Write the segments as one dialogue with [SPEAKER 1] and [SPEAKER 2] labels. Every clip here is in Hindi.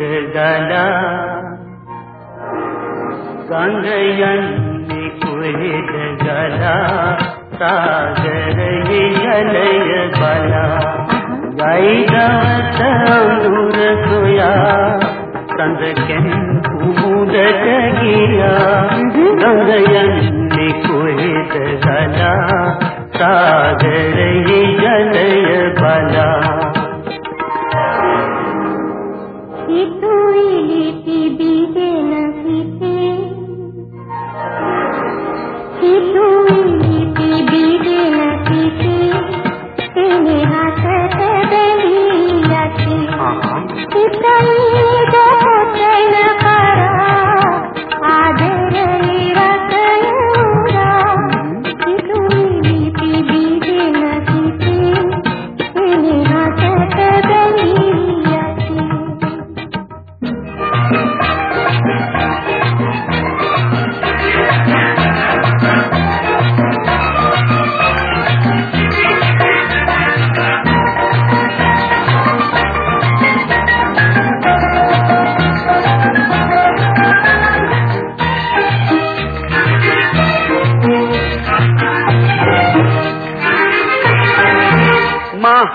[SPEAKER 1] वेद गला गंगयन कुहित गला सागर यलय बला।
[SPEAKER 2] गाई गात सोया चंद्र के मूड गंगयन गला सागर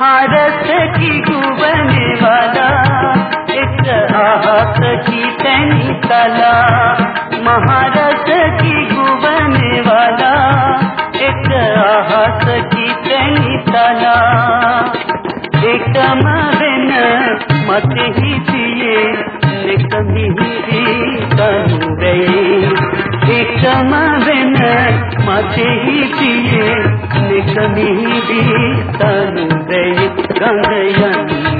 [SPEAKER 1] महारत की गुबने वाला एक आहत की तैनी तला। महारत की गुबने वाला एक आहत की तैनी तला। एक मवन मत ही दिए, निकमी तनु गई। एक मवन मत ही निकमी तनु गई गंगयन